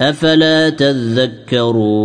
أفلا تذكرون